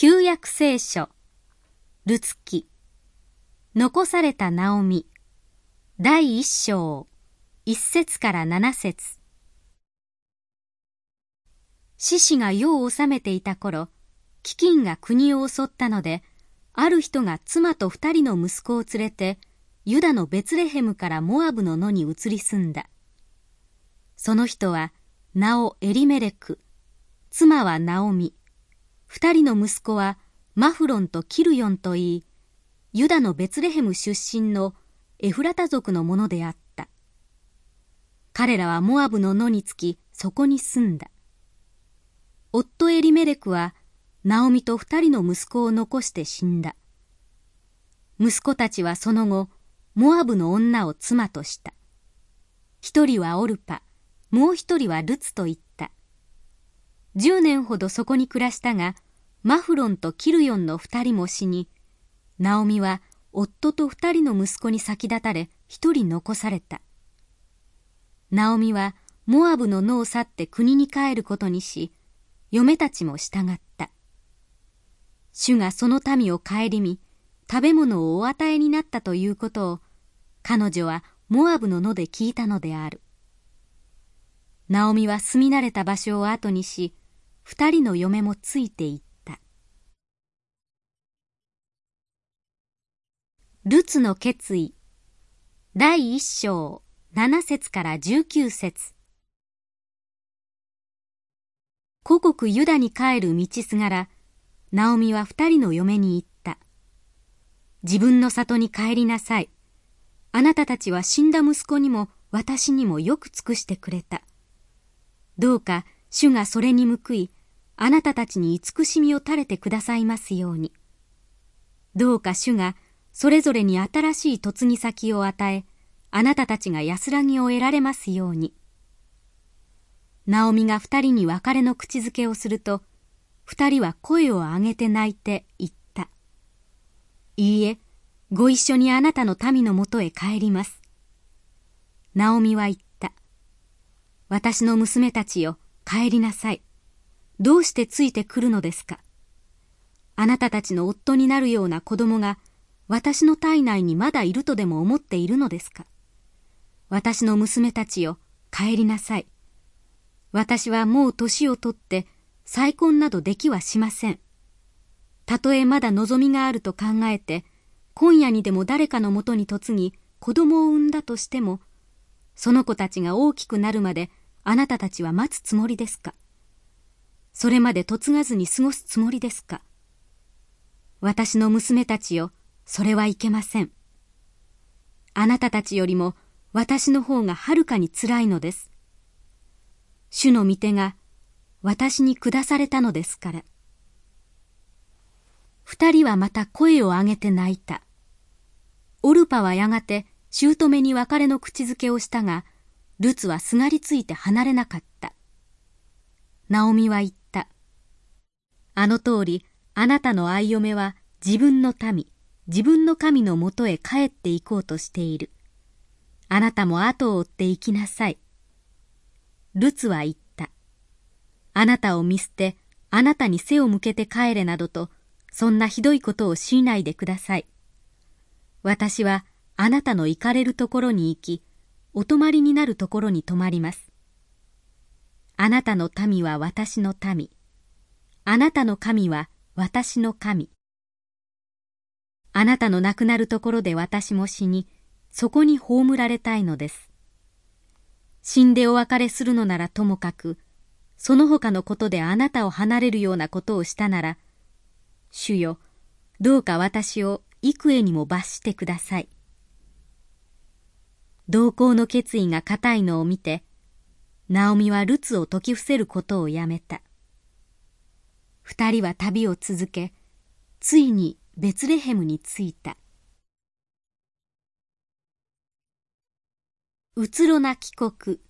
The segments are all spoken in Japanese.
旧約聖書。ルツ記残されたナオミ。第一章。一節から七節。獅子が世を治めていた頃飢饉が国を襲ったのである人が妻と二人の息子を連れてユダのベツレヘムからモアブの野に移り住んだ。その人は名をエリメレク。妻はナオミ。二人の息子はマフロンとキルヨンといい、ユダのベツレヘム出身のエフラタ族のものであった。彼らはモアブの野につき、そこに住んだ。夫エリメレクは、ナオミと二人の息子を残して死んだ。息子たちはその後、モアブの女を妻とした。一人はオルパ、もう一人はルツと言った。10年ほどそこに暮らしたが、マフロンとキルヨンの二人も死に、ナオミは夫と二人の息子に先立たれ一人残された。ナオミはモアブの野を去って国に帰ることにし、嫁たちも従った。主がその民を顧み、食べ物をお与えになったということを、彼女はモアブの野で聞いたのである。ナオミは住み慣れた場所を後にし、二人の嫁もついていった。ルツの決意第一章七節から十九節故国ユダに帰る道すがら、ナオミは二人の嫁に言った。自分の里に帰りなさい。あなたたちは死んだ息子にも私にもよく尽くしてくれた。どうか主がそれに報い、あなたたちに慈しみを垂れてくださいますように。どうか主がそれぞれに新しい嫁ぎ先を与え、あなたたちが安らぎを得られますように。ナオミが二人に別れの口づけをすると、二人は声を上げて泣いて言った。いいえ、ご一緒にあなたの民のもとへ帰ります。ナオミは言った。私の娘たちよ、帰りなさい。どうしてついてくるのですか？あなたたちの夫になるような子供が私の体内にまだいるとでも思っているのですか？私の娘たちよ、帰りなさい。私はもう年をとって再婚などできはしません。たとえまだ望みがあると考えて、今夜にでも誰かのもとに嫁ぎ子供を産んだとしても、その子たちが大きくなるまであなたたちは待つつもりですか？それまで嫁がずに過ごすつもりですか？私の娘たちよ、それはいけません。あなたたちよりも私の方がはるかにつらいのです。主の御手が私に下されたのですから。二人はまた声を上げて泣いた。オルパはやがて姑に別れの口づけをしたが、ルツはすがりついて離れなかった。ナオミは言った。あの通り、あなたの愛嫁は自分の民、自分の神のもとへ帰って行こうとしている。あなたも後を追って行きなさい。ルツは言った。あなたを見捨て、あなたに背を向けて帰れなどと、そんなひどいことをしないでください。私はあなたの行かれるところに行き、お泊まりになるところに泊まります。あなたの民は私の民。あなたの神は私の神。あなたの亡くなるところで私も死に、そこに葬られたいのです。死んでお別れするのならともかく、その他のことであなたを離れるようなことをしたなら、主よ、どうか私を幾重にも罰してください。同行の決意が固いのを見て、ナオミはルツを解き伏せることをやめた。二人は旅を続け、ついにベツレヘムに着いた。うつろな帰国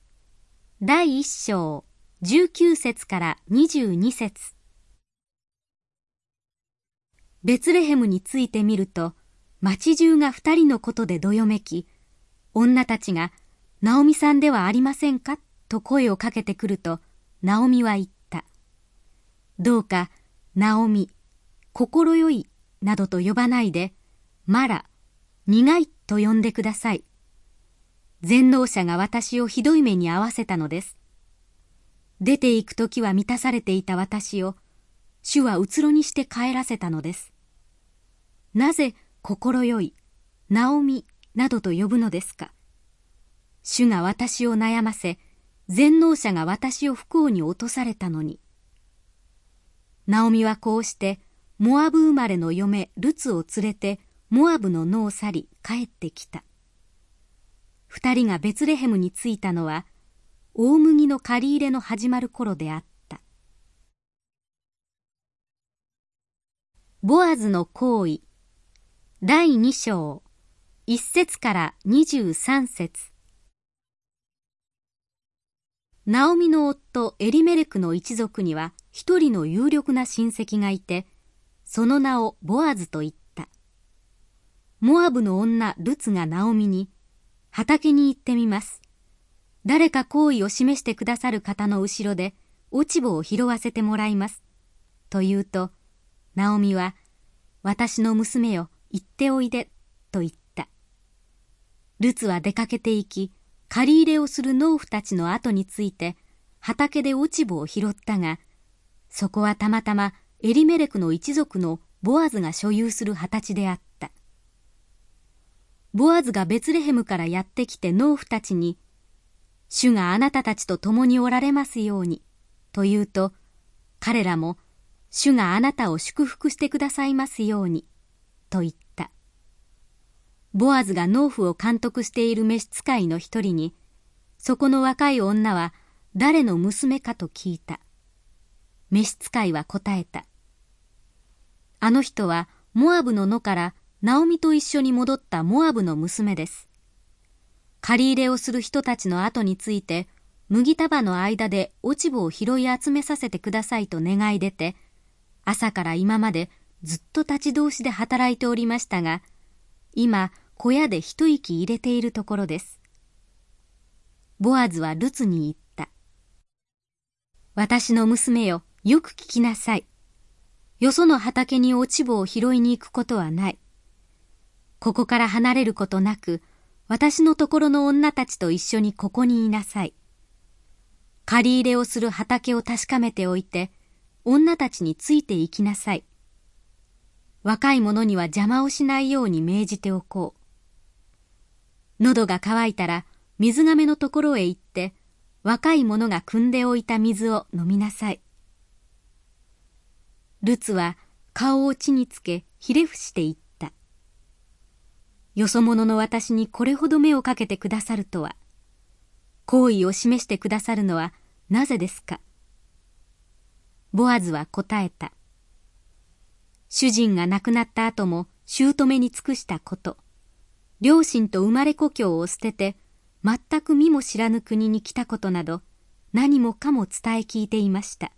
第一章十九節から二十二節ベツレヘムについてみると、町中が二人のことでどよめき、女たちが、ナオミさんではありませんか？と声をかけてくると、ナオミは言った。どうか、ナオミ、心よいなどと呼ばないで、マラ、苦いと呼んでください。全能者が私をひどい目に遭わせたのです。出て行く時は満たされていた私を、主はうつろにして帰らせたのです。なぜ心よい、ナオミなどと呼ぶのですか。主が私を悩ませ、全能者が私を不幸に落とされたのに。ナオミはこうして、モアブ生まれの嫁ルツを連れて、モアブの野を去り帰ってきた。二人がベツレヘムに着いたのは、大麦の借り入れの始まる頃であった。ボアズの行為第二章一節から二十三節ナオミの夫エリメレクの一族には一人の有力な親戚がいて、その名をボアズと言った。モアブの女ルツがナオミに、畑に行ってみます。誰か好意を示してくださる方の後ろで落ち穂を拾わせてもらいます。と言うと、ナオミは、私の娘よ、行っておいで、と言った。ルツは出かけて行き、借り入れをする農夫たちの後について、畑で落ち穂を拾ったが、そこはたまたまエリメレクの一族のボアズが所有する畑地であった。ボアズがベツレヘムからやってきて農夫たちに、主があなたたちと共におられますように、と言うと、彼らも、主があなたを祝福してくださいますように、と言った。ボアズが農夫を監督している召使いの一人に、そこの若い女は誰の娘かと聞いた。召使いは答えた。あの人はモアブの野からナオミと一緒に戻ったモアブの娘です。借り入れをする人たちの後について、麦束の間で落ち穂を拾い集めさせてくださいと願い出て、朝から今までずっと立ち通しで働いておりましたが、今、小屋で一息入れているところです。ボアズはルツに言った。私の娘よ、よく聞きなさい。よその畑に落ち穂を拾いに行くことはない。ここから離れることなく、私のところの女たちと一緒にここにいなさい。借り入れをする畑を確かめておいて、女たちについて行きなさい。若い者には邪魔をしないように命じておこう。喉が渇いたら水亀のところへ行って、若い者が汲んでおいた水を飲みなさい。ルツは顔を地につけひれ伏して言った。よそ者の私にこれほど目をかけてくださるとは、好意を示してくださるのはなぜですか？ボアズは答えた。主人が亡くなった後も姑に尽くしたこと、両親と生まれ故郷を捨てて、全く身も知らぬ国に来たことなど、何もかも伝え聞いていました。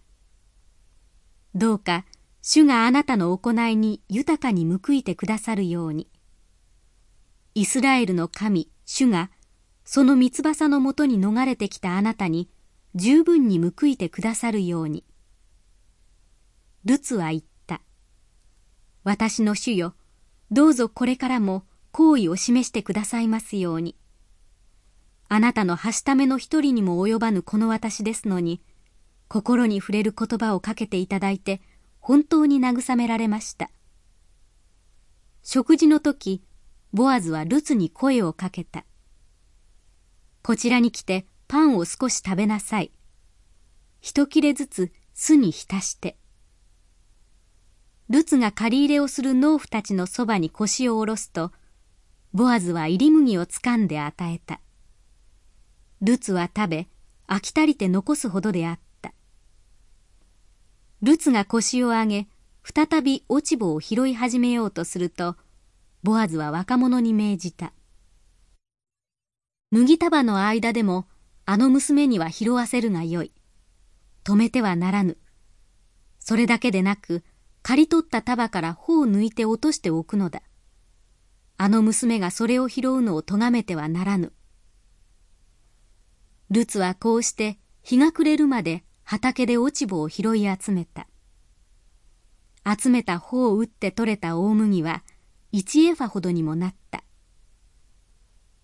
どうか、主があなたの行いに豊かに報いてくださるように。イスラエルの神、主が、その三翼のもとに逃れてきたあなたに、十分に報いてくださるように。ルツは言った。私の主よ、どうぞこれからも好意を示してくださいますように。あなたのはしための一人にも及ばぬこの私ですのに、心に触れる言葉をかけていただいて、本当に慰められました。食事の時、ボアズはルツに声をかけた。こちらに来てパンを少し食べなさい。一切れずつ酢に浸して。ルツが借り入れをする農夫たちのそばに腰を下ろすと、ボアズは入り麦をつかんで与えた。ルツは食べ、飽き足りて残すほどであった。ルツが腰を上げ、再び落ち穂を拾い始めようとすると、ボアズは若者に命じた。麦束の間でも、あの娘には拾わせるがよい。止めてはならぬ。それだけでなく、刈り取った束から穂を抜いて落としておくのだ。あの娘がそれを拾うのを咎めてはならぬ。ルツはこうして日が暮れるまで畑で落ち穂を拾い集めた。集めた穂を打って取れた大麦は一エファほどにもなった。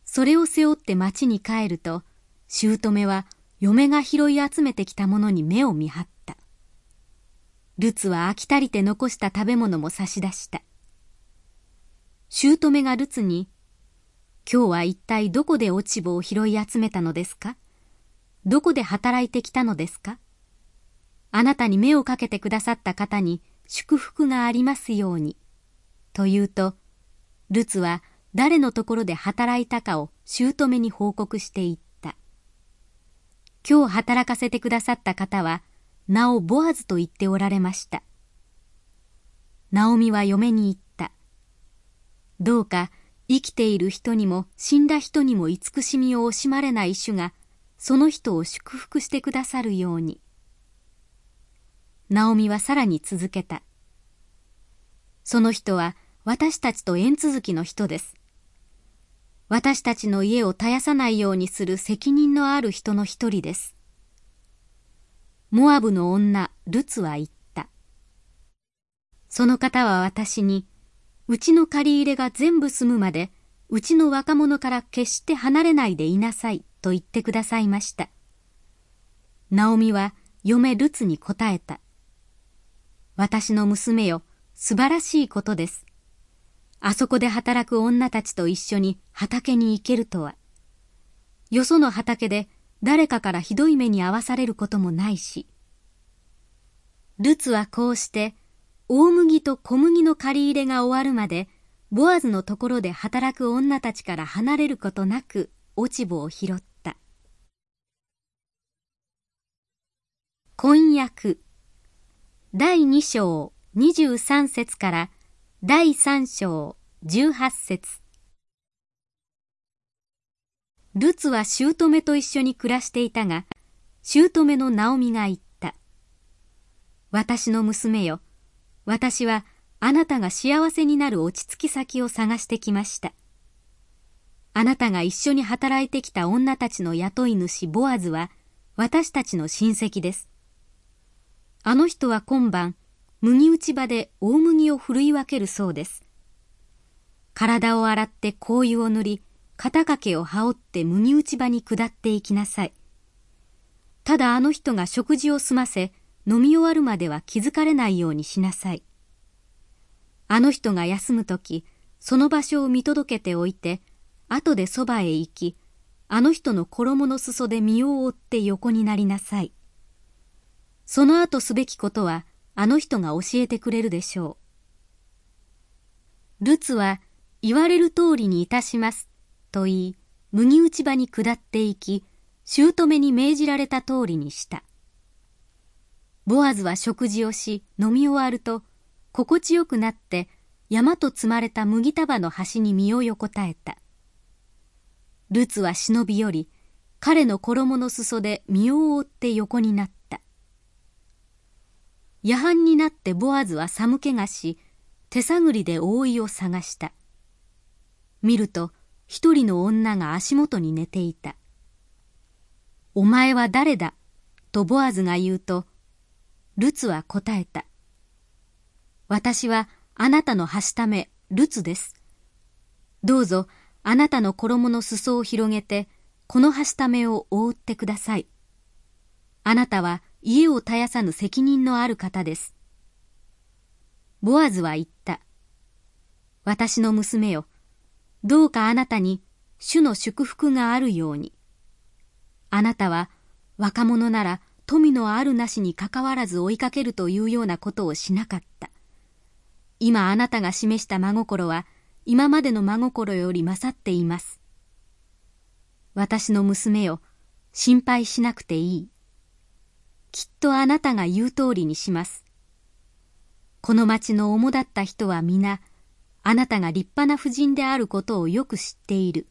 それを背負って町に帰ると、姑は嫁が拾い集めてきたものに目を見張った。ルツは飽き足りて残した食べ物も差し出した。姑がルツに、今日は一体どこで落ち葉を拾い集めたのですか？どこで働いてきたのですか？あなたに目をかけてくださった方に祝福がありますように。と言うと、ルツは誰のところで働いたかを姑に報告していった。今日働かせてくださった方は、名をボアズと言っておられました。ナオミは嫁に言った。どうか生きている人にも死んだ人にも慈しみを惜しまれない主が、その人を祝福してくださるように。ナオミはさらに続けた。その人は私たちと縁続きの人です。私たちの家を絶やさないようにする責任のある人の一人です。モアブの女、ルツは言った。その方は私に、うちの借り入れが全部済むまで、うちの若者から決して離れないでいなさいと言ってくださいました。ナオミは嫁ルツに答えた。私の娘よ、素晴らしいことです。あそこで働く女たちと一緒に畑に行けるとは。よその畑で誰かからひどい目に遭わされることもないし。ルツはこうして、大麦と小麦の借り入れが終わるまで、ボアズのところで働く女たちから離れることなく落ち穂を拾った。婚約第2章23節から第3章18節ルツは姑と一緒に暮らしていたが、姑のナオミが言った。私の娘よ、私はあなたが幸せになる落ち着き先を探してきました。あなたが一緒に働いてきた女たちの雇い主ボアズは私たちの親戚です。あの人は今晩、麦打ち場で大麦を振るい分けるそうです。体を洗って香油を塗り、肩掛けを羽織って麦打ち場に下っていきなさい。ただあの人が食事を済ませ、飲み終わるまでは気づかれないようにしなさい。あの人が休むとき、その場所を見届けておいて、後でそばへ行き、あの人の衣の裾で身を覆って横になりなさい。その後すべきことは、あの人が教えてくれるでしょう。ルツは、言われる通りにいたします、と言い、麦打ち場に下っていき、姑に命じられた通りにした。ボアズは食事をし、飲み終わると、心地よくなって、山と積まれた麦束の端に身を横たえた。ルツは忍び寄り、彼の衣の裾で身を覆って横になった。夜半になってボアズは寒気がし、手探りで覆いを探した。見ると、一人の女が足元に寝ていた。お前は誰だ？とボアズが言うと、ルツは答えた。私はあなたのはしため、ルツです。どうぞ、あなたの衣の裾を広げて、このはしためを覆ってください。あなたは家を絶やさぬ責任のある方です。ボアズは言った。私の娘よ、どうかあなたに主の祝福があるように。あなたは若者なら富のあるなしにかかわらず追いかけるというようなことをしなかった。今あなたが示した真心は今までの真心より勝っています。私の娘よ、心配しなくていい。きっとあなたが言う通りにします。この町の主だった人は皆、あなたが立派な婦人であることをよく知っている。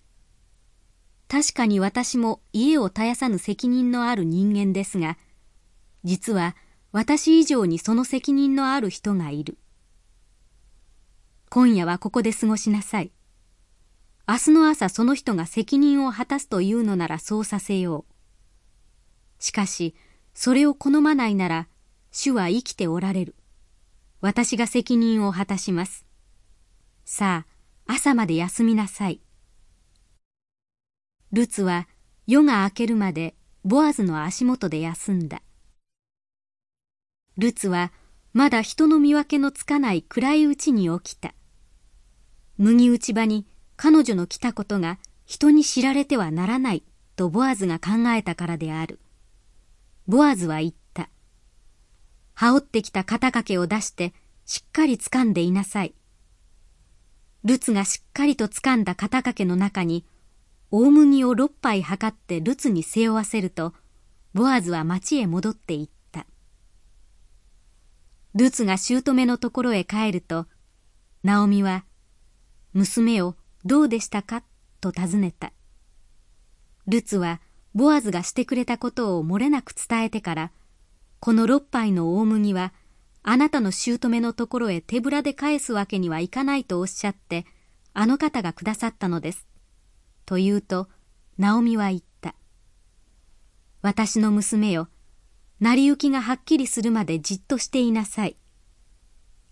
確かに私も家を絶やさぬ責任のある人間ですが、実は私以上にその責任のある人がいる。今夜はここで過ごしなさい。明日の朝その人が責任を果たすというのならそうさせよう。しかし、それを好まないなら、主は生きておられる。私が責任を果たします。さあ、朝まで休みなさい。ルツは夜が明けるまでボアズの足元で休んだ。ルツはまだ人の見分けのつかない暗いうちに起きた。麦打ち場に彼女の来たことが人に知られてはならないとボアズが考えたからである。ボアズは言った。羽織ってきた肩掛けを出してしっかり掴んでいなさい。ルツがしっかりと掴んだ肩掛けの中に大麦を六杯測ってルツに背負わせると、ボアズは町へ戻っていった。ルツが姑のところへ帰ると、ナオミは、娘をどうでしたか？と尋ねた。ルツはボアズがしてくれたことを漏れなく伝えてから、この六杯の大麦は、あなたの姑のところへ手ぶらで返すわけにはいかないとおっしゃって、あの方がくださったのです。と言うと、ナオミは言った。私の娘よ、成り行きがはっきりするまでじっとしていなさい。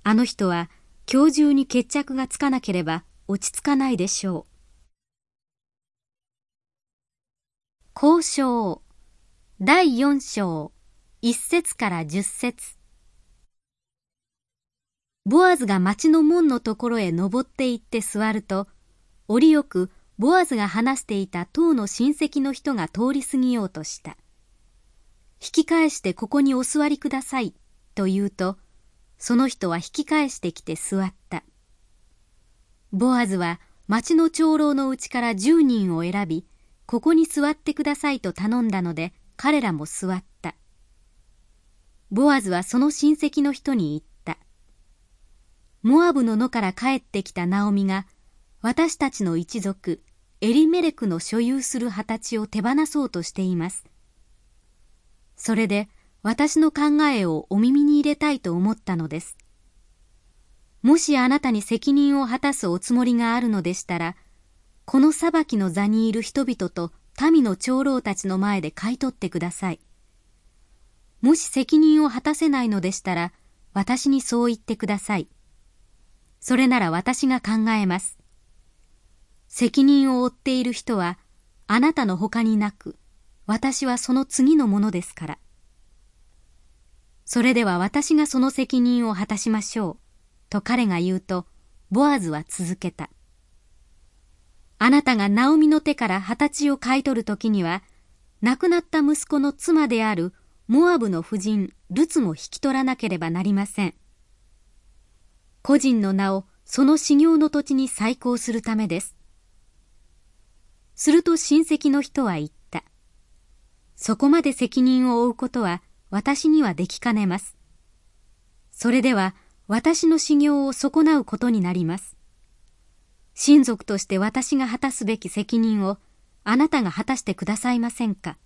あの人は今日中に決着がつかなければ落ち着かないでしょう。交渉第四章一節から十節ボアズが町の門のところへ登って行って座ると、折よくボアズが話していた当の親戚の人が通り過ぎようとした。引き返してここにお座りください、と言うと、その人は引き返してきて座った。ボアズは町の長老のうちから十人を選び、ここに座ってくださいと頼んだので、彼らも座った。ボアズはその親戚の人に言った。モアブの野から帰ってきたナオミが、私たちの一族、エリメレクの所有する二十歳を手放そうとしています。それで私の考えをお耳に入れたいと思ったのです。もしあなたに責任を果たすおつもりがあるのでしたら、この裁きの座にいる人々と民の長老たちの前で買い取ってください。もし責任を果たせないのでしたら、私にそう言ってください。それなら私が考えます。責任を負っている人はあなたの他になく、私はその次のものですから。それでは私がその責任を果たしましょう。と彼が言うと、ボアズは続けた。あなたがナオミの手から二十歳を買い取るときには、亡くなった息子の妻であるモアブの夫人ルツも引き取らなければなりません。個人の名をその修行の土地に再興するためです。すると親戚の人は言っ。そこまで責任を負うことは私にはできかねます。それでは私の修行を損なうことになります。親族として私が果たすべき責任をあなたが果たしてくださいませんか。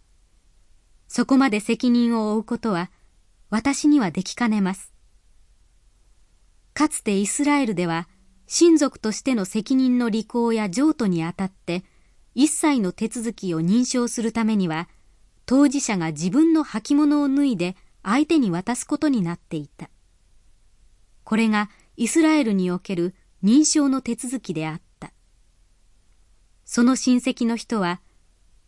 そこまで責任を負うことは私にはできかねます。かつてイスラエルでは親族としての責任の履行や譲渡にあたって一切の手続きを認証するためには、当事者が自分の履物を脱いで相手に渡すことになっていた。これがイスラエルにおける認証の手続きであった。その親戚の人は、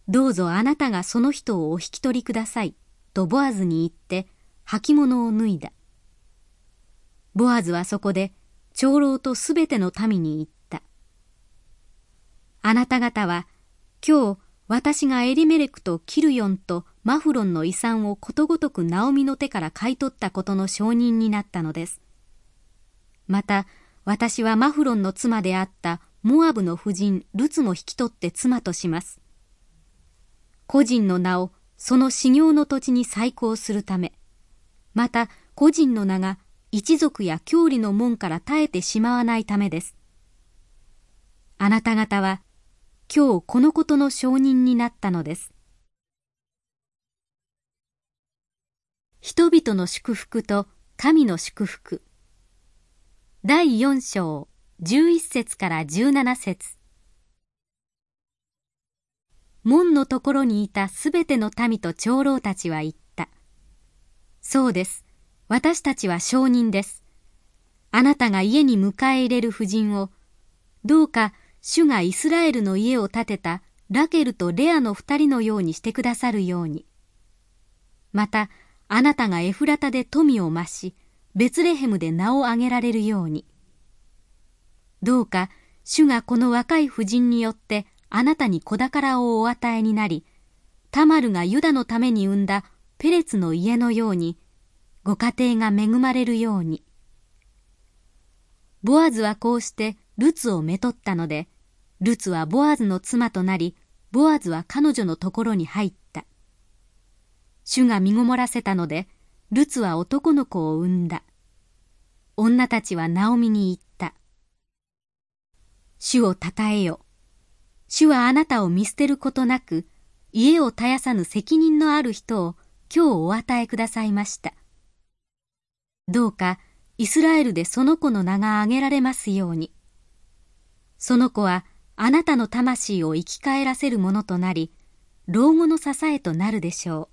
どうぞあなたがその人をお引き取りください、とボアズに言って履物を脱いだ。ボアズはそこで長老とすべての民に言った。あなた方は今日私がエリメレクとキルヨンとマフロンの遺産をことごとくナオミの手から買い取ったことの証人になったのです。また私はマフロンの妻であったモアブの夫人ルツも引き取って妻とします。個人の名をその修行の土地に再興するため、また個人の名が一族や郷里の門から絶えてしまわないためです。あなた方は今日このことの証人になったのです。人々の祝福と神の祝福第四章十一節から十七節門のところにいたすべての民と長老たちは言った。そうです。私たちは証人です。あなたが家に迎え入れる婦人を、どうか主がイスラエルの家を建てたラケルとレアの二人のようにしてくださるように。また、あなたがエフラタで富を増し、ベツレヘムで名を挙げられるように。どうか、主がこの若い婦人によってあなたに子宝をお与えになり、タマルがユダのために産んだペレツの家のように、ご家庭が恵まれるように。ボアズはこうしてルツをめとったので、ルツはボアズの妻となり、ボアズは彼女のところに入った。主が身ごもらせたので、ルツは男の子を産んだ。女たちはナオミに言った。主をたたえよ。主はあなたを見捨てることなく、家を絶やさぬ責任のある人を今日お与えくださいました。どうかイスラエルでその子の名が挙げられますように。その子はあなたの魂を生き返らせるものとなり、老後の支えとなるでしょう。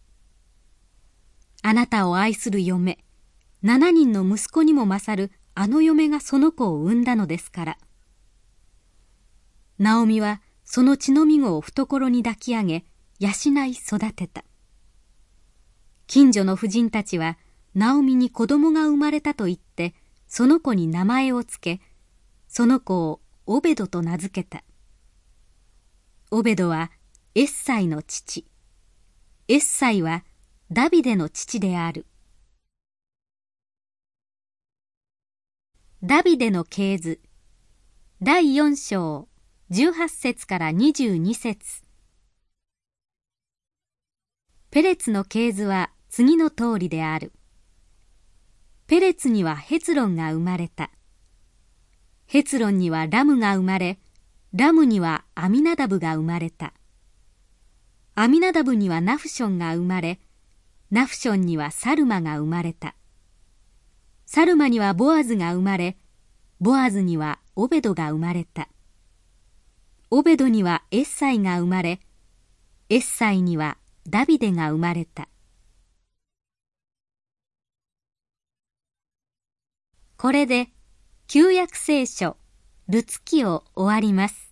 あなたを愛する嫁、七人の息子にも勝るあの嫁がその子を産んだのですから。ナオミはその血のみ子を懐に抱き上げ、養い育てた。近所の婦人たちは、ナオミに子供が生まれたと言って、その子に名前をつけ、その子をオベドと名付けた。オベドはエッサイの父。エッサイはダビデの父である。ダビデの系図第四章18節から22節ペレツの系図は次の通りである。ペレツにはヘツロンが生まれた。ヘツロンにはラムが生まれ、ラムにはアミナダブが生まれた。アミナダブにはナフションが生まれ、ナフションにはサルマが生まれた。サルマにはボアズが生まれ、ボアズにはオベドが生まれた。オベドにはエッサイが生まれ、エッサイにはダビデが生まれた。これで旧約聖書ルツ記を終わります。